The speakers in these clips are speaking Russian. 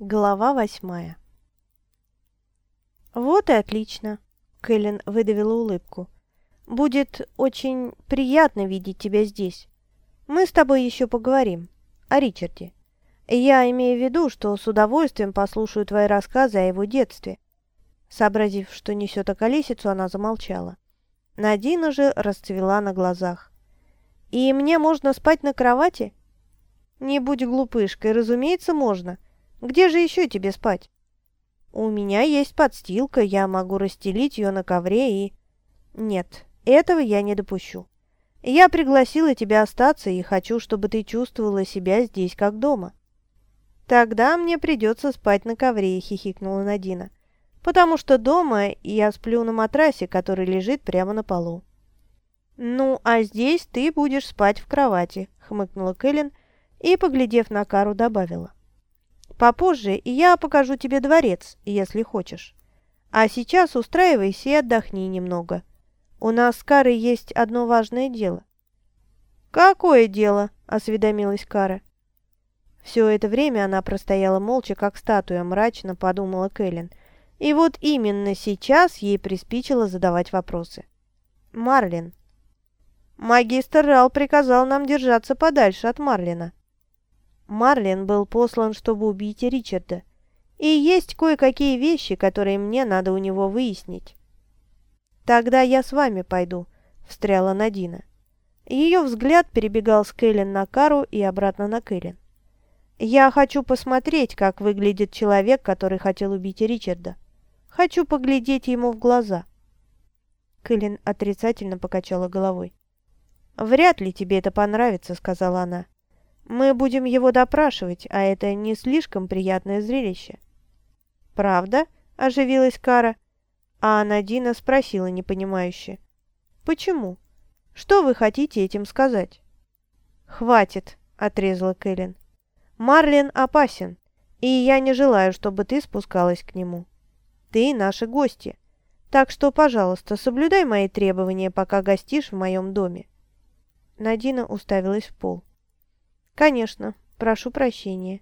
Глава восьмая «Вот и отлично», — Кэлен выдавила улыбку. «Будет очень приятно видеть тебя здесь. Мы с тобой еще поговорим. О Ричарде. Я имею в виду, что с удовольствием послушаю твои рассказы о его детстве». Сообразив, что несет околесицу, она замолчала. Надина же расцвела на глазах. «И мне можно спать на кровати?» «Не будь глупышкой, разумеется, можно. Где же еще тебе спать?» «У меня есть подстилка, я могу расстелить ее на ковре и...» «Нет, этого я не допущу. Я пригласила тебя остаться и хочу, чтобы ты чувствовала себя здесь как дома». «Тогда мне придется спать на ковре», — хихикнула Надина. «Потому что дома я сплю на матрасе, который лежит прямо на полу». «Ну, а здесь ты будешь спать в кровати», — хмыкнула Кэлен и, поглядев на Кару, добавила. Попозже я покажу тебе дворец, если хочешь. А сейчас устраивайся и отдохни немного. У нас с Карой есть одно важное дело». «Какое дело?» – осведомилась Кара. Все это время она простояла молча, как статуя, мрачно подумала Кэлен. И вот именно сейчас ей приспичило задавать вопросы. «Марлин». «Магистр Рал приказал нам держаться подальше от Марлина». Марлин был послан, чтобы убить Ричарда. И есть кое-какие вещи, которые мне надо у него выяснить. «Тогда я с вами пойду», — встряла Надина. Ее взгляд перебегал с Кэлен на Кару и обратно на Кэлен. «Я хочу посмотреть, как выглядит человек, который хотел убить Ричарда. Хочу поглядеть ему в глаза». Кэлен отрицательно покачала головой. «Вряд ли тебе это понравится», — сказала она. Мы будем его допрашивать, а это не слишком приятное зрелище». «Правда?» – оживилась Кара. А Надина спросила непонимающе. «Почему? Что вы хотите этим сказать?» «Хватит», – отрезала Кэлен. «Марлин опасен, и я не желаю, чтобы ты спускалась к нему. Ты наши гости, так что, пожалуйста, соблюдай мои требования, пока гостишь в моем доме». Надина уставилась в пол. «Конечно, прошу прощения».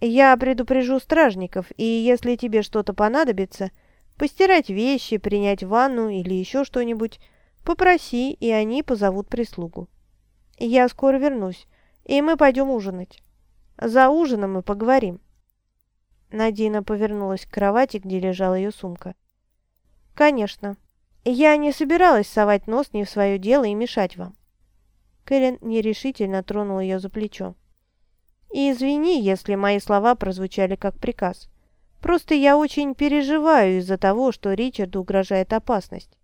«Я предупрежу стражников, и если тебе что-то понадобится, постирать вещи, принять ванну или еще что-нибудь, попроси, и они позовут прислугу. Я скоро вернусь, и мы пойдем ужинать. За ужином мы поговорим». Надина повернулась к кровати, где лежала ее сумка. «Конечно. Я не собиралась совать нос не в свое дело и мешать вам. Кэлен нерешительно тронул ее за плечо. «И извини, если мои слова прозвучали как приказ. Просто я очень переживаю из-за того, что Ричарду угрожает опасность.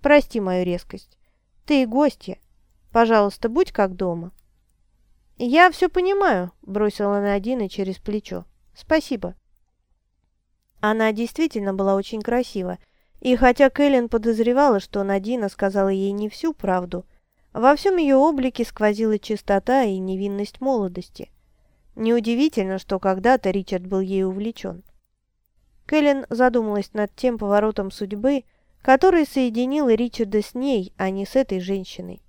Прости мою резкость. Ты гостья. Пожалуйста, будь как дома». «Я все понимаю», – бросила Надина через плечо. «Спасибо». Она действительно была очень красива, и хотя Кэлен подозревала, что Надина сказала ей не всю правду – во всем ее облике сквозила чистота и невинность молодости. Неудивительно, что когда-то Ричард был ей увлечен. Кэлен задумалась над тем поворотом судьбы, который соединил Ричарда с ней, а не с этой женщиной.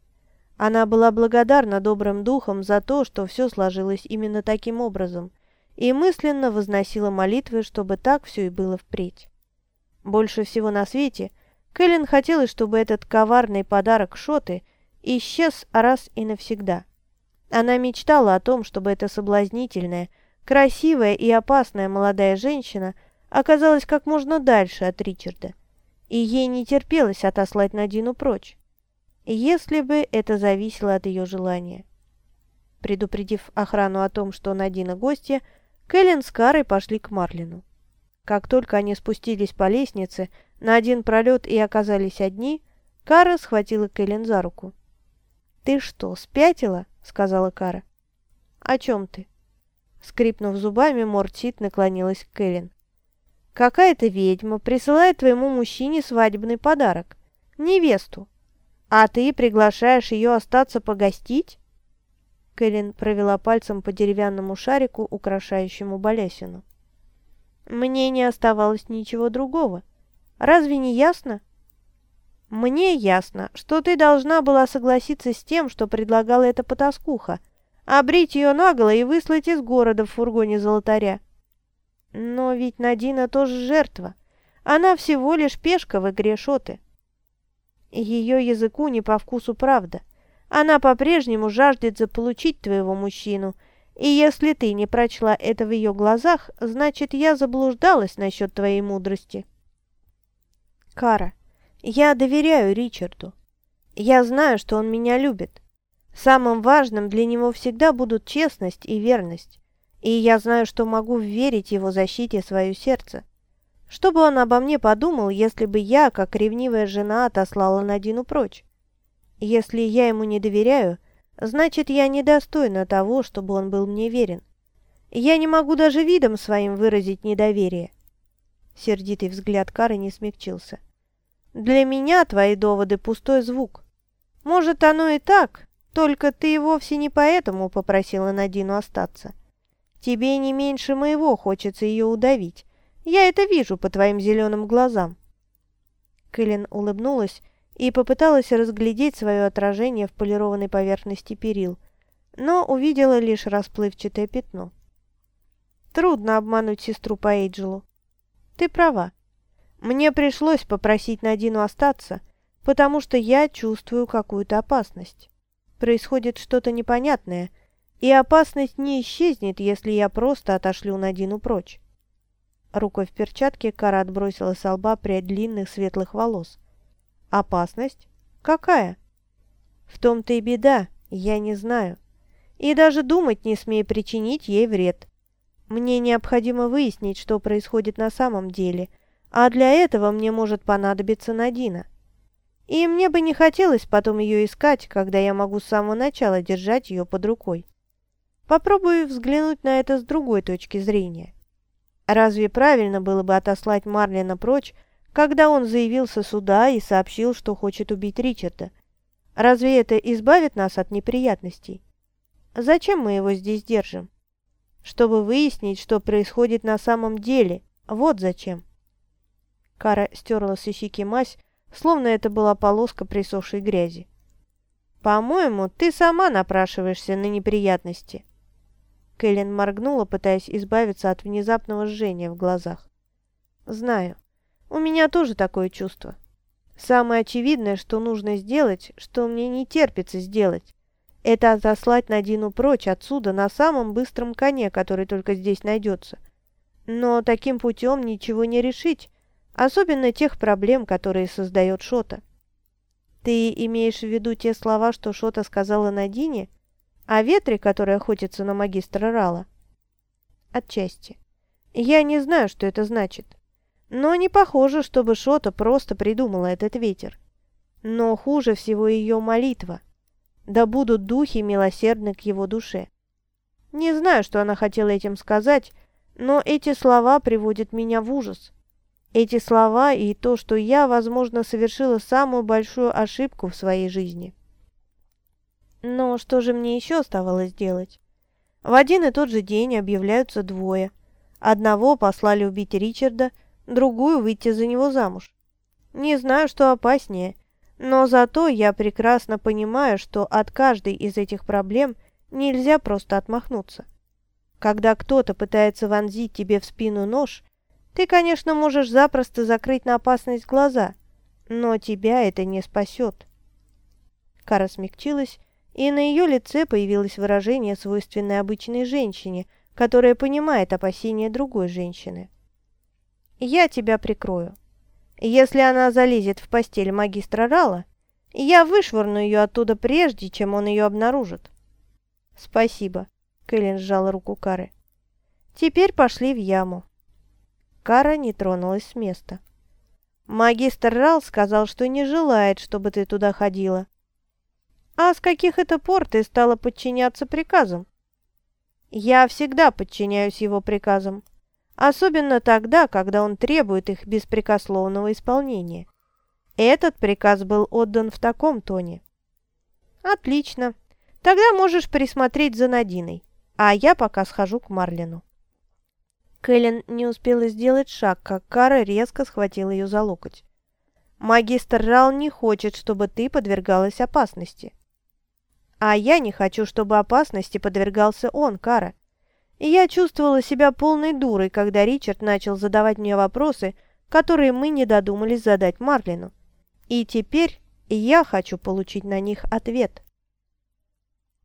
Она была благодарна добрым духам за то, что все сложилось именно таким образом, и мысленно возносила молитвы, чтобы так все и было впредь. Больше всего на свете Кэлен хотелось, чтобы этот коварный подарок Шоты – исчез раз и навсегда. Она мечтала о том, чтобы эта соблазнительная, красивая и опасная молодая женщина оказалась как можно дальше от Ричарда, и ей не терпелось отослать Надину прочь, если бы это зависело от ее желания. Предупредив охрану о том, что Надина гостья, Кэлен с Карой пошли к Марлину. Как только они спустились по лестнице на один пролет и оказались одни, Кара схватила Кэлен за руку. «Ты что, спятила?» — сказала Кара. «О чем ты?» Скрипнув зубами, Мортит наклонилась к Кэлен. «Какая-то ведьма присылает твоему мужчине свадебный подарок. Невесту. А ты приглашаешь ее остаться погостить?» Кэлен провела пальцем по деревянному шарику, украшающему балясину. «Мне не оставалось ничего другого. Разве не ясно?» «Мне ясно, что ты должна была согласиться с тем, что предлагала эта потаскуха, обрить ее наголо и выслать из города в фургоне золотаря». Но ведь Надина тоже жертва. Она всего лишь пешка в игре Шоты. Ее языку не по вкусу правда. Она по-прежнему жаждет заполучить твоего мужчину, и если ты не прочла это в ее глазах, значит, я заблуждалась насчет твоей мудрости. Кара, я доверяю Ричарду. Я знаю, что он меня любит. Самым важным для него всегда будут честность и верность. И я знаю, что могу верить его защите свое сердце. Что бы он обо мне подумал, если бы я, как ревнивая жена, отослала Надину прочь? Если я ему не доверяю, значит, я недостойна того, чтобы он был мне верен. Я не могу даже видом своим выразить недоверие. Сердитый взгляд Кары не смягчился. Для меня твои доводы пустой звук. Может, оно и так, только ты вовсе не поэтому попросила Надину остаться. Тебе не меньше моего хочется ее удавить. Я это вижу по твоим зеленым глазам». Кэлен улыбнулась и попыталась разглядеть свое отражение в полированной поверхности перил, но увидела лишь расплывчатое пятно. Трудно обмануть сестру по Эйджелу. Ты права. Мне пришлось попросить Надину остаться, потому что я чувствую какую-то опасность. Происходит что-то непонятное, и опасность не исчезнет, если я просто отошлю Надину прочь. Рукой в перчатке Кара отбросила с лба прядь длинных светлых волос. «Опасность? Какая?» «В том-то и беда, я не знаю. И даже думать не смею причинить ей вред. Мне необходимо выяснить, что происходит на самом деле, а для этого мне может понадобиться Надина. И мне бы не хотелось потом ее искать, когда я могу с самого начала держать ее под рукой. Попробую взглянуть на это с другой точки зрения. Разве правильно было бы отослать Марлина прочь, когда он заявился сюда и сообщил, что хочет убить Ричарда? Разве это избавит нас от неприятностей? Зачем мы его здесь держим? Чтобы выяснить, что происходит на самом деле. Вот зачем. Кара стерла с щеки мазь, словно это была полоска присохшей грязи. «По-моему, ты сама напрашиваешься на неприятности». Кэлен моргнула, пытаясь избавиться от внезапного жжения в глазах. «Знаю. У меня тоже такое чувство. Самое очевидное, что нужно сделать, что мне не терпится сделать, это отослать Надину прочь отсюда на самом быстром коне, который только здесь найдется. Но таким путем ничего не решить, особенно тех проблем, которые создает Шота. Ты имеешь в виду те слова, что Шота сказала Надине?» О ветре, который охотится на магистра Рала? Отчасти. Я не знаю, что это значит. Но не похоже, чтобы Шота просто придумала этот ветер. Но хуже всего ее молитва. Да будут духи милосердны к его душе. Не знаю, что она хотела этим сказать, но эти слова приводят меня в ужас. Эти слова и то, что я, возможно, совершила самую большую ошибку в своей жизни. Но что же мне еще оставалось делать? В один и тот же день объявляются двое. Одного послали убить Ричарда, другую выйти за него замуж. Не знаю, что опаснее, но зато я прекрасно понимаю, что от каждой из этих проблем нельзя просто отмахнуться. Когда кто-то пытается вонзить тебе в спину нож, ты, конечно, можешь запросто закрыть на опасность глаза, но тебя это не спасет. Кара смягчилась и на ее лице появилось выражение, свойственное обычной женщине, которая понимает опасения другой женщины. «Я тебя прикрою. Если она залезет в постель магистра Рала, я вышвырну ее оттуда прежде, чем он ее обнаружит». «Спасибо», — Кэлен сжала руку Кары. «Теперь пошли в яму». Кара не тронулась с места. «Магистр Рал сказал, что не желает, чтобы ты туда ходила. А с каких это пор ты стала подчиняться приказам? Я всегда подчиняюсь его приказам, особенно тогда, когда он требует их беспрекословного исполнения. Этот приказ был отдан в таком тоне. Отлично. Тогда можешь присмотреть за Надиной, а я пока схожу к Марлину. Кэлен не успела сделать шаг, как Кара резко схватила ее за локоть. «Магистр Рал не хочет, чтобы ты подвергалась опасности. А я не хочу, чтобы опасности подвергался он, Кара. Я чувствовала себя полной дурой, когда Ричард начал задавать мне вопросы, которые мы не додумались задать Марлину. И теперь я хочу получить на них ответ.